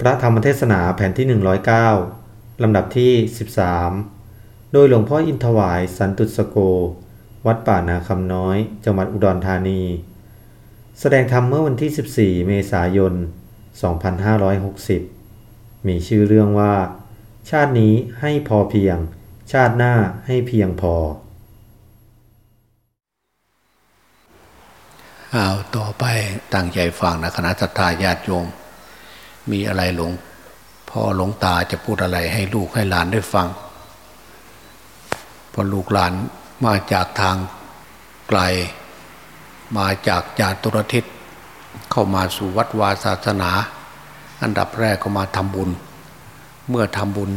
พระธรรมเทศนาแผ่นที่ 109 ลำดับที่ 13 โดยหลวงพ่ออินทวายสันตุสโก วัดป่านาคำน้อย จังหวัดอุดรธานี แสดงธรรมเมื่อวันที่ 14 เมษายน 2560 มีชื่อเรื่องว่า ชาตินี้ให้พอเพียง ชาติหน้าให้เพียงพอเอาต่อไปตั้งใจฟังนะคณะสัตยาญาติโยม มีอะไรหลวงพ่อหลวงตาจะพูดอะไรให้ลูกให้หลานได้ฟังพอลูกหลานมาจากทางไกล มาจากจาตุรทิศเข้ามาสู่วัดวาศาสนา อันดับแรกก็มาทำบุญ เมื่อทำบุญ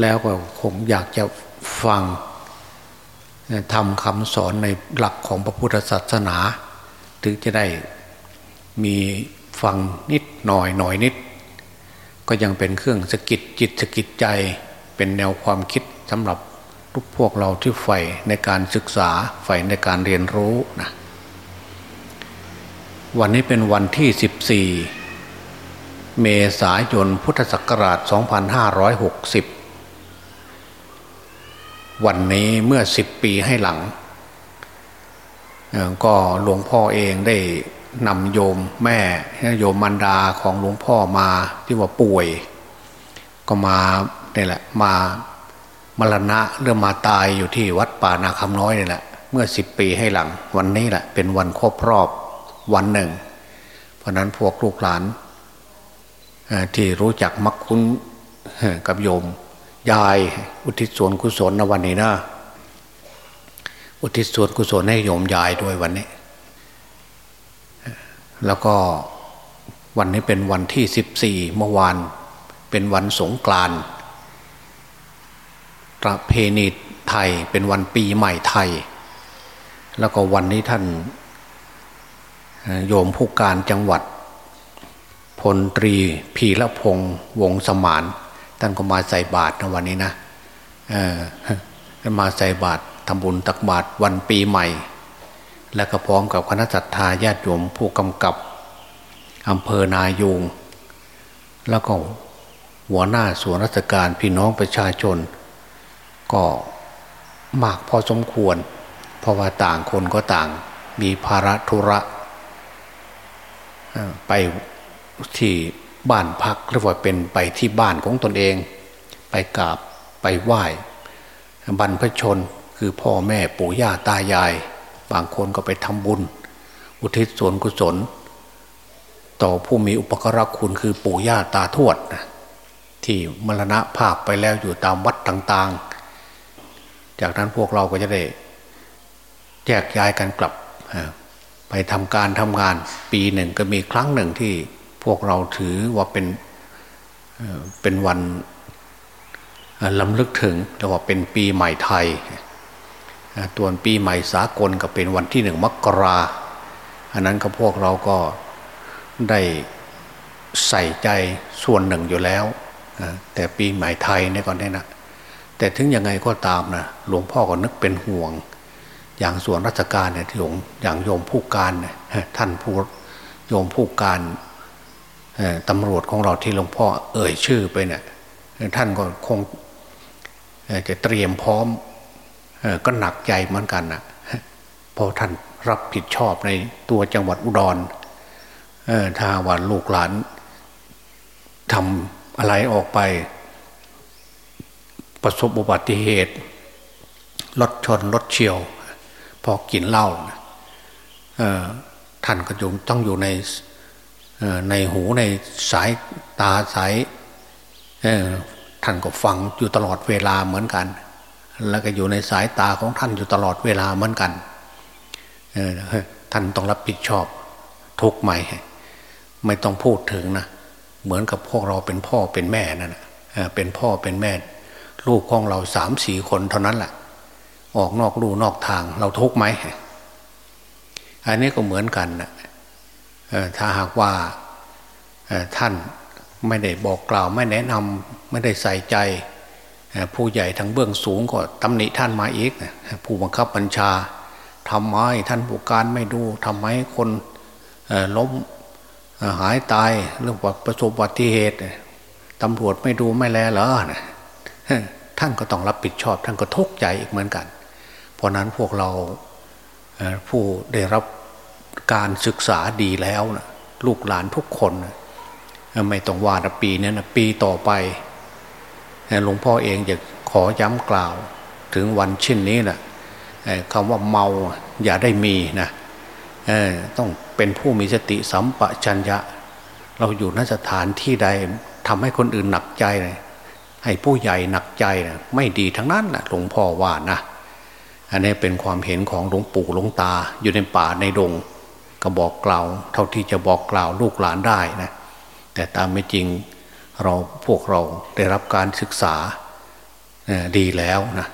แล้วก็คงอยากจะฟังทำคำสอนในหลักของพระพุทธศาสนา ถึงจะได้มีฟังนิดหน่อยหน่อยนิด ก็ยังเป็นเครื่องสกิดจิตสกิดใจ เป็นแนวความคิดสำหรับทุกพวกเราที่ใฝ่ในการศึกษาใฝ่ในการเรียนรู้นะวันนี้เป็นวันที่ 14 เมษายนพุทธศักราช 2560 วันนี้เมื่อ 10 ปีให้หลัง ก็หลวงพ่อเองได้ นำโยมแม่โยมมันดาของหลวงพ่อมาที่ว่าป่วย ก็มาเนี่ยแหละมามรณะเรื่องมาตายอยู่ที่วัดป่านาคำน้อยนี่แหละเมื่อสิบปีให้หลัง วันนี้แหละ เป็นวันครบรอบวันหนึ่ง เพราะนั้นพวกลูกหลานที่รู้จักมักคุ้นกับโยม ยายอุทิศส่วนกุศลในวันนี้นะอุทิศส่วนกุศลให้โยมยายด้วยวันนี้ แล้วก็วันนี้เป็นวันที่สิบสี่เมื่อวานเป็นวันสงกรานต์ประเพณีไทยเป็นวันปีใหม่ไทย แล้วก็วันนี้ท่านโยมผู้การจังหวัด พลตรีพีละพงษ์วงสมานท่านก็มาใส่บาตรในวันนี้นะเออมาใส่บาตรทำบุญตักบาตรวันปีใหม่ และก็พร้อมกับคณะสัตยาญาติโยมผู้กำกับอำเภอนายูงแล้วก็หัวหน้าส่วนราชการพี่น้องประชาชน ก็มากพอสมควร เพราะว่าต่างคนก็ต่างมีภาระธุระไปที่บ้านพักหรือว่าเป็นไปที่บ้านของตนเอง ไปกราบไปไหว้บรรพชนคือพ่อแม่ปู่ย่าตายาย บางคนก็ไปทำบุญ อุทิศส่วนกุศล ต่อผู้มีอุปกรคุณคือปู่ย่าตาทวดนะที่มรณะภาพไปแล้วอยู่ตามวัดต่าง ๆ จากนั้นพวกเราก็จะได้แยกย้ายกันกลับ ไปทำการทำงาน ปีหนึ่งก็มีครั้งหนึ่งที่พวกเราถือว่าเป็นเป็นวันลำลึกถึงเรียกว่าเป็นปีใหม่ไทย ตัวนปีใหม่สากลก็เป็นวันที่หนึ่งมกรา อันนั้นก็พวกเราก็ได้ใส่ใจส่วนหนึ่งอยู่แล้ว แต่ปีใหม่ไทยนี่ก่อนเนี่ยนะ แต่ถึงยังไงก็ตามนะหลวงพ่อก็นึกเป็นห่วง อย่างส่วนราชการเนี่ยที่หลวงอย่างโยมผู้การท่านผู้โยมผู้การตำรวจของเราที่หลวงพ่อเอ่ยชื่อไปเนี่ยท่านก็คงจะเตรียมพร้อม ก็หนักใจเหมือนกันนะพราะท่านรับผิดชอบในตัวจังหวัดอุดรถ้าว่าลูกหลานทำอะไรออกไป ประสบอุบัติเหตุรถชนรถเฉียว พอกินเหล้าท่านก็อยู่ต้องอยู่ในในหูในสายตาสายท่านก็ฟังอยู่ตลอดเวลาเหมือนกัน แล้วก็อยู่ในสายตาของท่านอยู่ตลอดเวลาเหมือนกันท่านต้องรับผิดชอบทุกใหม่ไม่ต้องพูดถึงนะเหมือนกับพวกเราเป็นพ่อเป็นแม่นั่นเป็นพ่อเป็นแม่ ลูกของเราสามสี่คนเท่านั้นแหละออกนอกลู่นอกทางเราทุกไหมอันนี้ก็เหมือนกันนะถ้าหากว่าท่านไม่ได้บอกกล่าวไม่แนะนำไม่ได้ใส่ใจ ผู้ใหญ่ทั้งเบื้องสูงก็ตำหนิท่านมาอีกผู้บังคับบัญชาทำไมท่านผู้การไม่ดูทำไมคนล้มหายตายเรื่องประสบอุบัติเหตุตำรวจไม่ดูไม่แลเหรอท่านก็ต้องรับผิดชอบ ท่านก็ทุกข์ใจอีกเหมือนกัน เพราะนั้นพวกเราผู้ได้รับการศึกษาดีแล้วนะลูกหลานทุกคนนะไม่ต้องว่าปีนี้นะปีต่อไป หลวงพ่อเองจะขอย้ำกล่าวถึงวันเช่นนี้นะคำว่าเมาอย่าได้มีนะต้องเป็นผู้มีสติสัมปชัญญะ เราอยู่นสถานที่ใดทำให้คนอื่นหนักใจเลยให้ผู้ใหญ่หนักใจนะไม่ดีทั้งนั้นแหละหลวงพ่อว่านะอันนี้เป็นความเห็นของหลวงปู่หลวงตาอยู่ในป่าในดง ก็บอกกล่าว เท่าที่จะบอกกล่าวลูกหลานได้นะแต่ตามไม่จริง เราพวกเราได้รับการศึกษาดีแล้วนะ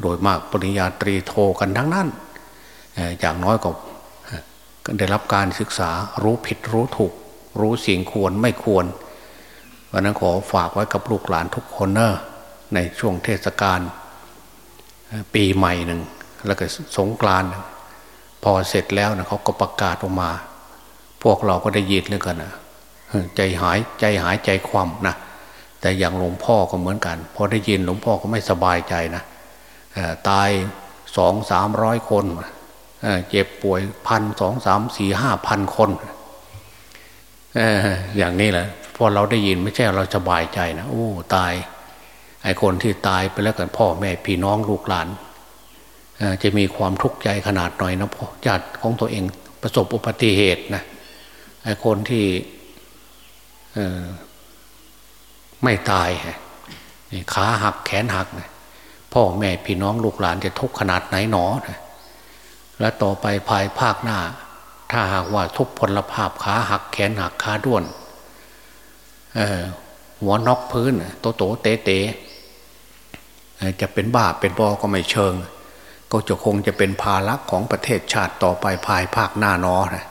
โดยมากปริญญาตรีโทกันทั้งนั้นอย่างน้อยก็ได้รับการศึกษารู้ผิดรู้ถูก รู้สิ่งควรไม่ควรวันนั้นขอฝากไว้กับลูกหลานทุกคนเนอะในช่วงเทศกาลปีใหม่หนึ่ง แล้วก็สงกรานพอเสร็จแล้วนะเขาก็ประกาศออกมา พวกเราก็ได้ยินเลยกันนะ ใจหายใจหายใจคว่ำนะแต่อย่างหลวงพ่อก็เหมือนกันพอได้ยินหลวงพ่อก็ไม่สบายใจนะตายสองสามร้อยคนเจ็บป่วยพันสองสามสี่ห้าพันคนอย่างนี้แหละพอเราได้ยินไม่ใช่เราสบายใจนะโอ้ตายไอ้คนที่ตายไปแล้วกันพ่อแม่พี่น้องลูกหลานจะมีความทุกข์ใจขนาดหน่อยนะพ่อญาติของตัวเองประสบอุบัติเหตุนะไอ้คนที่ ไม่ตายขาหักแขนหักนะพ่อแม่พี่น้องลูกหลานจะทุกข์ขนาดไหนหนอนะและต่อไปภายภาคหน้า ถ้าหากว่าทุกพลภาพขาหักแขนหักขาด้วนหัวนอกพื้นโตโตเตเตจะเป็นบ้าเป็นบอก็ไม่เชิง ก็จะคงจะเป็นภาระของประเทศชาติต่อไปภายภาคหน้านอนะ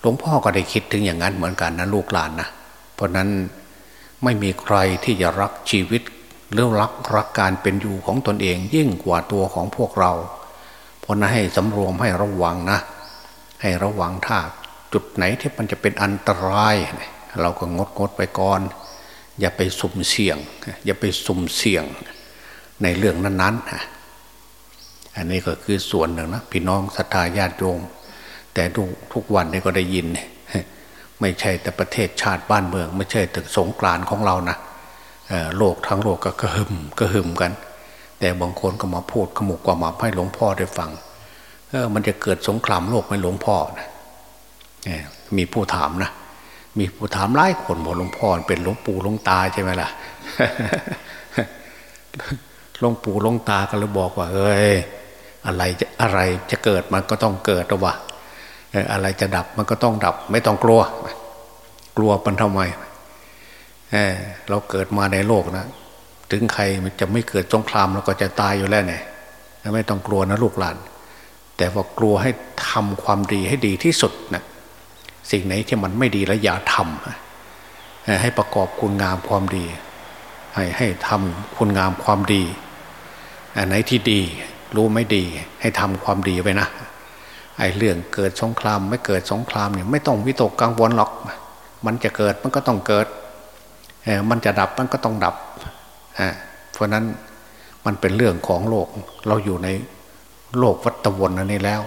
หลวงพ่อก็ได้คิดถึงอย่างนั้นเหมือนกันนะลูกหลานนะ เพราะนั้นไม่มีใครที่จะรักชีวิตหรือรักรักการเป็นอยู่ของตนเองยิ่งกว่าตัวของพวกเรา เพราะนั้นให้สำรวมให้ระวังนะ ให้ระวังถ้าจุดไหนที่มันจะเป็นอันตราย เราก็งดงดไปก่อน อย่าไปสุ่มเสี่ยง อย่าไปสุ่มเสี่ยงในเรื่องนั้นๆอันนี้ก็คือส่วนหนึ่งนะพี่น้องศรัทธาญาติโยมแต่ทุกทุกวันนี้ก็ได้ยิน ไม่ใช่แต่ประเทศชาติบ้านเมือง ไม่ใช่แต่สงกรานของเรานะโลกทั้งโลกก็กระหึ่มกระหึ่มกัน แต่บางคนก็มาพูดขมุกกว่ามาให้หลวงพ่อได้ฟังเออมันจะเกิดสงครามโลกไหมหลวงพ่อนะมีผู้ถามนะมีผู้ถามหลายคนบอกหลวงพ่อเป็นหลวงปู่หลวงตาใช่ไหมล่ะหลวงปู่หลวงตาก็เลยบอกว่าเอ้ยอะไรจะอะไรจะเกิดมันก็ต้องเกิดหรอวะ อะไรจะดับมันก็ต้องดับ ไม่ต้องกลัว กลัวมันทำไมเเราเกิดมาในโลกนะถึงใครมันจะไม่เกิดสงครามเราก็จะตายอยู่แล้วเนี่ยไม่ต้องกลัวนะลูกหลาน แต่ว่ากลัวให้ทำความดีให้ดีที่สุดนะสิ่งไหนที่มันไม่ดีแล้วอย่าทำให้ประกอบคุณงามความดี ให้ให้ทำคุณงามความดีอันไหนที่ดี รู้ไม่ดี ให้ทำความดีไปนะ ไอ้เรื่องเกิดสงครามไม่เกิดสงครามเนี่ยไม่ต้องวิตกกังวลหรอก มันจะเกิดมันก็ต้องเกิดมันจะดับมันก็ต้องดับเพราะนั้นมันเป็นเรื่องของโลก เราอยู่ในโลกวัฏวนนั่นนี่แล้ว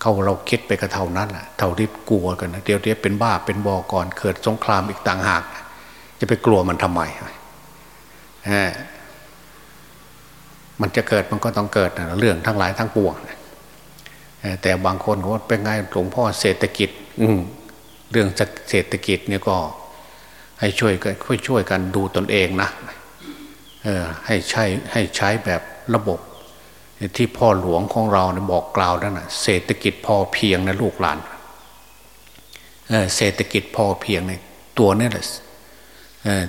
เขาเราคิดไปกับเท่านั้นแหละเท่าที่กลัวกันนะเดี๋ยวเดี๋ยวเป็นบ้าเป็นบอก่อนเกิดสงครามอีกต่างหาก จะไปกลัวมันทำไมมันจะเกิดมันก็ต้องเกิดนะเรื่องทั้งหลายทั้งปวง แต่บางคนว่าเป็นไงหลวงพ่อเศรษฐกิจ อืเรื่องเศรษฐกิจเนี่ยก็ ให้ช่วยกันช่วยช่วยกันดูตนเองนะเออให้ใช้ให้ใช้แบบระบบ ที่พ่อหลวงของเราเนี่ยบอกกล่าวนั่นนะเศรษฐกิจพอเพียงนะลูกหลานเเศรษฐกิจพอเพียงในตัวนี่แหละ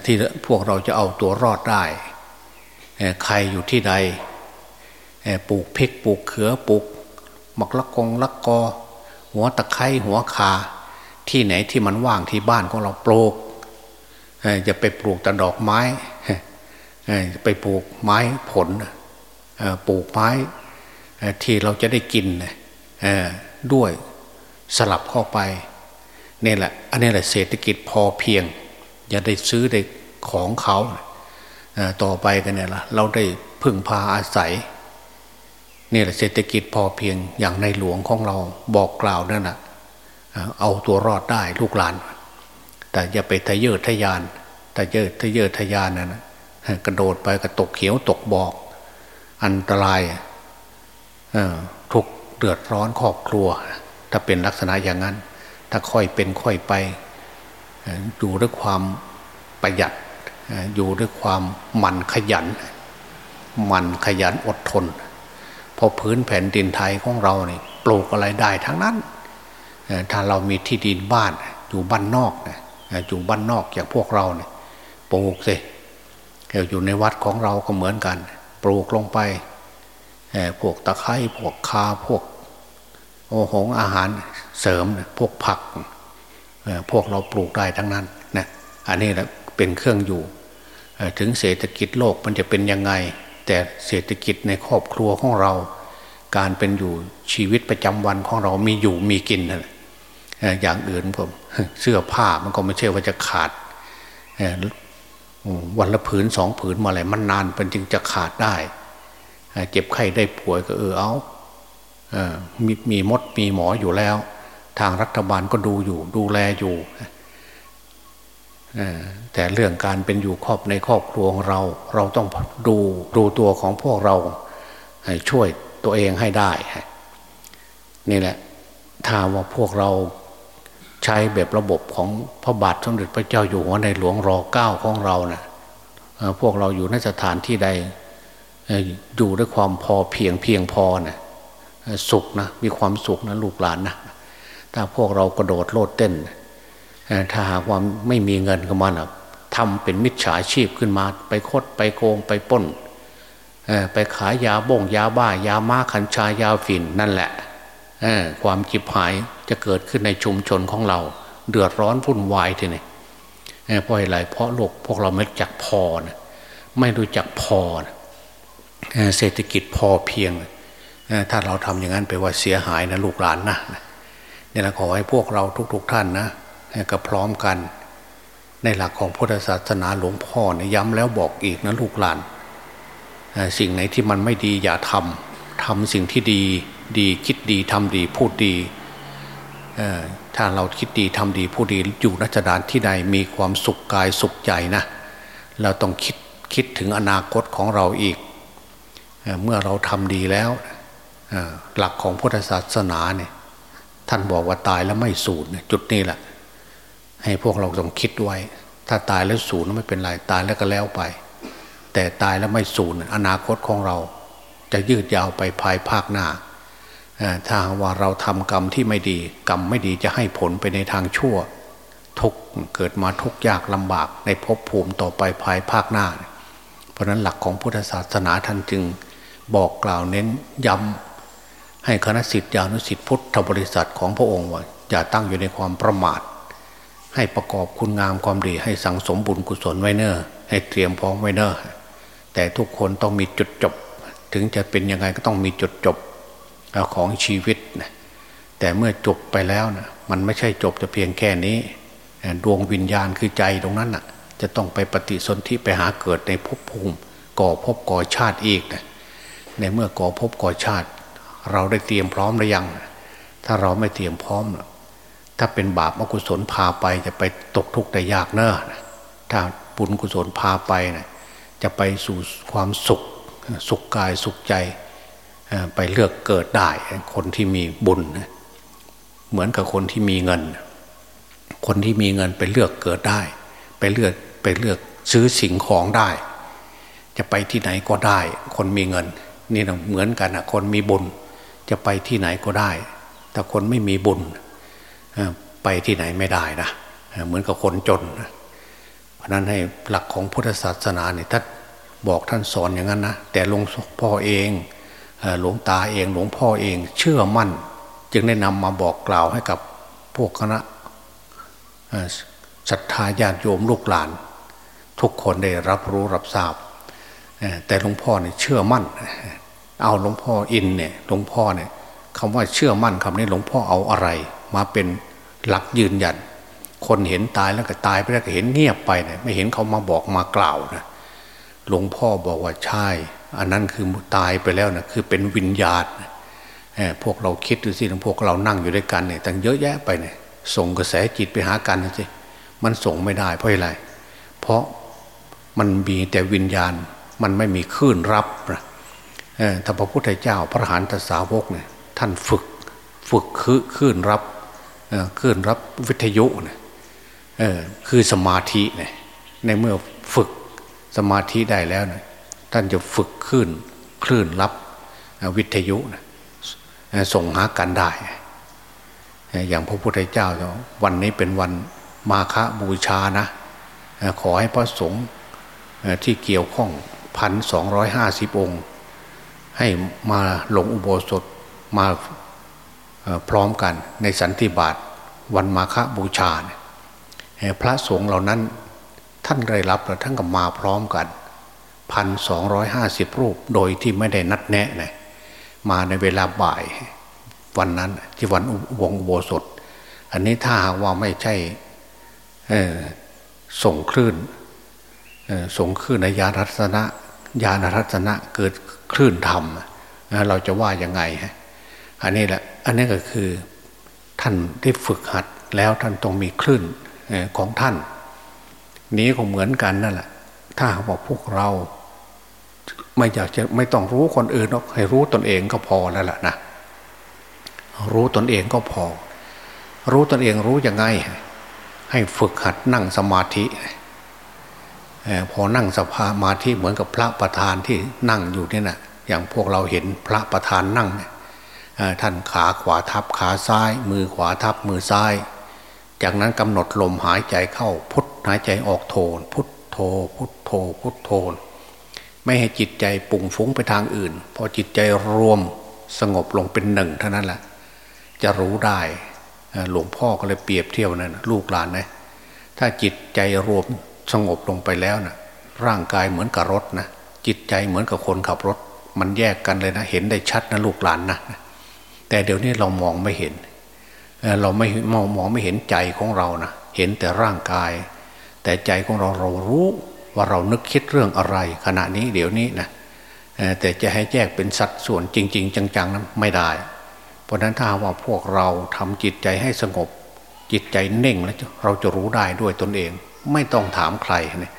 ที่พวกเราจะเอาตัวรอดได้ใครอยู่ที่ใดปลูกพริกปลูกเขือปลูก หมักละกงละกอ หัวตะไคร้หัวคา ที่ไหนที่มันว่างที่บ้านของเราปลูกจะไปปลูกแต่ดอกไม้ไปปลูกไม้ผลปลูกไม้ที่เราจะได้กินด้วยสลับเข้าไปนี่แหละ อันนี้แหละเศรษฐกิจพอเพียง อย่าได้ซื้อได้ของเขาต่อไปกันเนี่ยละเราได้พึ่งพาอาศัย นี่แหละเศรษฐกิจพอเพียงอย่างในหลวงของเราบอกกล่าวนั่นแหะเอาตัวรอดได้ลูกหลาน แต่อย่าไปทะเยอทะยานแต่เยอทะเยอทะยานนั่นกระโดดไปกระตกเขียวตกบอก อันตรายทุกเดือดร้อนครอบครัว ถ้าเป็นลักษณะอย่างนั้น ถ้าค่อยเป็นค่อยไปอยู่ด้วยความประหยัดอยู่ด้วยความหมั่นขยันหมั่นขยันอดทน พอพื้นแผ่นดินไทยของเราเนี่ยปลูกอะไรได้ทั้งนั้นถ้าเรามีที่ดินบ้านอยู่บ้านนอกนี่ยอยู่บ้านนอกอย่างพวกเราเนี่ยปลูกสิอยู่ในวัดของเราก็เหมือนกัน ปลูกลงไปพวกตะไคร้พวกคาพวกโอหงอาหารเสริมพวกผักพวกเราปลูกได้ทั้งนั้นนะอันนี้แหละเป็นเครื่องอยู่ ถึงเศรษฐกิจโลกมันจะเป็นยังไง แต่เศรษฐกิจในครอบครัวของเรา การเป็นอยู่ชีวิตประจำวันของเรามีอยู่มีกินนะอย่างอื่นผมเสื้อผ้ามันก็ไม่ใช่ว่าจะขาดวันละผืนสองผืนมาอะไรมันนานเป็นจึงจะขาดได้ เจ็บไข้ได้ป่วยก็เออเอามีมีมดมีหมออยู่แล้ว ทางรัฐบาลก็ดูอยู่ดูแลอยู่ แต่เรื่องการเป็นอยู่ครอบในครอบครัวของเรา เราต้องดูดูตัวของพวกเราช่วยตัวเองให้ได้ นี่แหละถ้าว่าพวกเราใช้แบบระบบของพระบาทสมเด็จพระเจ้าอยู่หัวในหลวงรอเก้าของเรานะ่ะพวกเราอยู่ในสถานที่ใดอยู่ด้วยความพอเพียงเพียงพอนะสุขนะมีความสุขนะลูกหลานนะถ้าพวกเรากระโดดโลดเต้น ถ้าหากว่าไม่มีเงินเข้ามานะทำเป็นมิจฉาชีพขึ้นมา ไปคดไปโกงไปป้นไปขายยาบ่งยาบ้ายาม้าขันชายาฝิ่นนั่นแหละความจิบหายจะเกิดขึ้นในชุมชนของเรา เดือดร้อนพุ่นวายทีนี้เพราะอะไรเพราะโลกพวกเราไม่รู้จักพอนะไม่รู้จักพอนะเศรษฐกิจพอเพียง ถ้าเราทำอย่างนั้นไปว่าเสียหายนะลูกหลานนะเนี่ยนะขอให้พวกเราทุก ๆ ท่านนะ ก็พร้อมกัน ในหลักของพุทธศาสนาหลวงพ่อเนี่ยย้ำแล้วบอกอีกนะลูกหลาน สิ่งไหนที่มันไม่ดีอย่าทำทำสิ่งที่ดีดีคิดดีทำดีพูดดีถ้าเราคิดดีทำดีพูดดีอยู่นัจดานที่ใดมีความสุขกายสุขใจนะ เราต้องคิดคิดถึงอนาคตของเราอีกเมื่อเราทำดีแล้วหลักของพุทธศาสนาเนี่ยท่านบอกว่าตายแล้วไม่สูญจุดนี้แหละ ให้พวกเราต้องคิดไว้ ถ้าตายแล้วสูญไม่เป็นไรตายแล้วก็แล้วไป แต่ตายแล้วไม่สูญอนาคตของเรา จะยืดยาวไปภายภาคหน้าถ้าว่าเราทำกรรมที่ไม่ดี กรรมไม่ดีจะให้ผลไปในทางชั่ว ทุกเกิดมาทุกยากลำบากในภพภูมิต่อไปภายภาคหน้า เพราะนั้นหลักของพุทธศาสนาท่านจึงบอกกล่าวเน้นย้ำให้คณะสิทธิานุสิทธิพุทธบริษัทของพระองค์ว่าอย่าตั้งอยู่ในความประมาท ให้ประกอบคุณงามความดีให้สังสมบุญกุศลไว้เนอให้เตรียมพร้อมไว้เนอแต่ทุกคนต้องมีจุดจบ ถึงจะเป็นยังไงก็ต้องมีจุดจบของชีวิตนะแต่เมื่อจบไปแล้วนะมันไม่ใช่จบจะเพียงแค่นี้ ดวงวิญญาณคือใจตรงนั้นนะจะต้องไปปฏิสนธิไปหาเกิดในภพภูมิ ก่อภพก่อชาติอีกนะในเมื่อก่อภพก่อชาติ เราได้เตรียมพร้อมหรือยัง ถ้าเราไม่เตรียมพร้อม ถ้าเป็นบาปอกุศลพาไปจะไปตกทุกข์ได้ยากเนอะถ้าบุญกุศลพาไปนะจะไปสู่ความสุขสุขกายสุขใจไปเลือกเกิดได้คนที่มีบุญเหมือนกับคนที่มีเงิน คนที่มีเงินไปเลือกเกิดได้ ไปเลือกไปเลือกซื้อสิ่งของได้ จะไปที่ไหนก็ได้ คนมีเงิน นี่นะเหมือนกันนะคนมีบุญ จะไปที่ไหนก็ได้ แต่คนไม่มีบุญ ไปที่ไหนไม่ได้นะเหมือนกับคนจนเพราะนั้นให้หลักของพุทธศาสนาเนี่ยท่านบอกท่านสอนอย่างนั้นนะแต่หลวงพ่อเองหลวงตาเองหลวงพ่อเองเชื่อมั่น จึงได้นำมาบอกกล่าวให้กับพวกคณะศรัทธาญาติโยมลูกหลาน ทุกคนได้รับรู้รับทราบ แต่หลวงพ่อเนี่ยเชื่อมั่น เอาหลวงพ่ออินเนี่ยหลวงพ่อเนี่ยคำว่าเชื่อมั่นคำนี้หลวงพ่อเอาอะไร มาเป็น หลักยืนยัน คนเห็นตายแล้วก็ตายไปแล้วก็เห็นเงียบไปเนะไม่เห็นเขามาบอกมากล่าวนะหลวงพ่อบอกว่าใช่ อันนั้นคือตายไปแล้วนะคือเป็นวิญญาณพวกเราคิดดูสิพวกเรานั่งอยู่ด้วยกันเนี่ยตั้งเยอะแยะไปเนี่ยส่งกระแสจิตไปหากันสิมันส่งไม่ได้เพราะอะไร เพราะมันมีแต่วิญญาณมันไม่มีคลื่นรับนะถ้าพระพุทธเจ้าพระหันตสาวกเนี่ยท่านฝึกฝึกคือคลื่นรับ คลื่นรับวิทยุเนี่ยคือสมาธิเนี่ยในเมื่อฝึกสมาธิได้แล้วเนี่ยท่านจะฝึกคลื่นคลื่นรับวิทยุนะส่งหากันได้ อย่างพระพุทธเจ้า วันนี้เป็นวันมาฆบูชานะ ขอให้พระสงฆ์ที่เกี่ยวข้องพันสองร้อยห้าสิบองค์ ให้มาหลงอุโบสถมา พร้อมกันในสันติบาตวันมาฆบูชา พระสงฆ์เหล่านั้นท่านได้รับแล้วท่านก็มาพร้อมกันพันสองร้อยห้าสิบรูปโดยที่ไม่ได้นัดแนะนะมาในเวลาบ่ายวันนั้นที่วันวงโบสถ อันนี้ถ้าหากว่าไม่ใช่ส่งคลื่นส่งคลื่นในยารัศนะยานรัศนะเกิดคลื่นธรรมเราจะว่ายังไงฮะ อันนี้แหละอันนี้ก็คือท่านได้ฝึกหัดแล้วท่านต้องมีคลื่นของท่าน นี้ก็เหมือนกันนั่นแหละ ถ้าบอกพวกเราไม่อยากจะไม่ต้องรู้คนอื่นหรอกให้รู้ตนเองก็พอแล้วล่ะนะรู้ตนเองก็พอ รู้ตนเองรู้ยังไง ให้ฝึกหัดนั่งสมาธิพอนั่งสภามาที่เหมือนกับพระประธานที่นั่งอยู่นี่นะอย่างพวกเราเห็นพระประธานนั่ง ท่านขาขวาทับขาซ้าย มือขวาทับมือซ้าย จากนั้นกำหนดลมหายใจเข้าพุทหายใจออกโทน พุทโธพุทโธพุทโธไม่ให้จิตใจปุ่งฟุ้งไปทางอื่น พอจิตใจรวมสงบลงเป็นหนึ่งเท่านั้นแหละจะรู้ได้หลวงพ่อก็เลยเปรียบเทียบนั่นลูกหลานนะถ้าจิตใจรวมสงบลงไปแล้วนะร่างกายเหมือนกับรถนะจิตใจเหมือนกับคนขับรถ มันแยกกันเลยนะ เห็นได้ชัดนะลูกหลานนะ แต่เดี๋ยวนี้เรามองไม่เห็น เราไม่มองมองไม่เห็นใจของเรานะเห็นแต่ร่างกาย แต่ใจของเราเรารู้ว่าเรานึกคิดเรื่องอะไร ขณะนี้เดี๋ยวนี้นะแต่จะให้แยกเป็นสัดส่วนจริง ๆ จังๆนั้นไม่ได้ เพราะนั้นถ้าว่าพวกเราทำจิตใจให้สงบ จิตใจเน่งแล้วเราจะรู้ได้ด้วยตนเอง ไม่ต้องถามใครนี่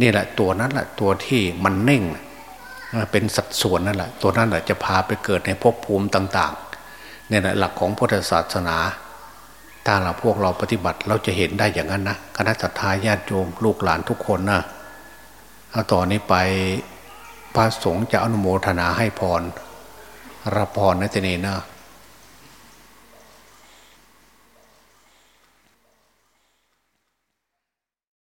นี่แหละตัวนั้นแหละตัวที่มันเน่ง เป็นสัดส่วนนั่นแหละตัวนั้นแหละจะพาไปเกิดในภพภูมิต่าง ๆ เนี่ยแหละหลักของพุทธศาสนา ถ้าเราพวกเราปฏิบัติเราจะเห็นได้อย่างนั้นนะคณะสัตยาญาติโยมลูกหลานทุกคนนะเอาต่อนนี้ไปพระสงฆ์จะอนุโมทนาให้พรรับพรนะเจเนนะ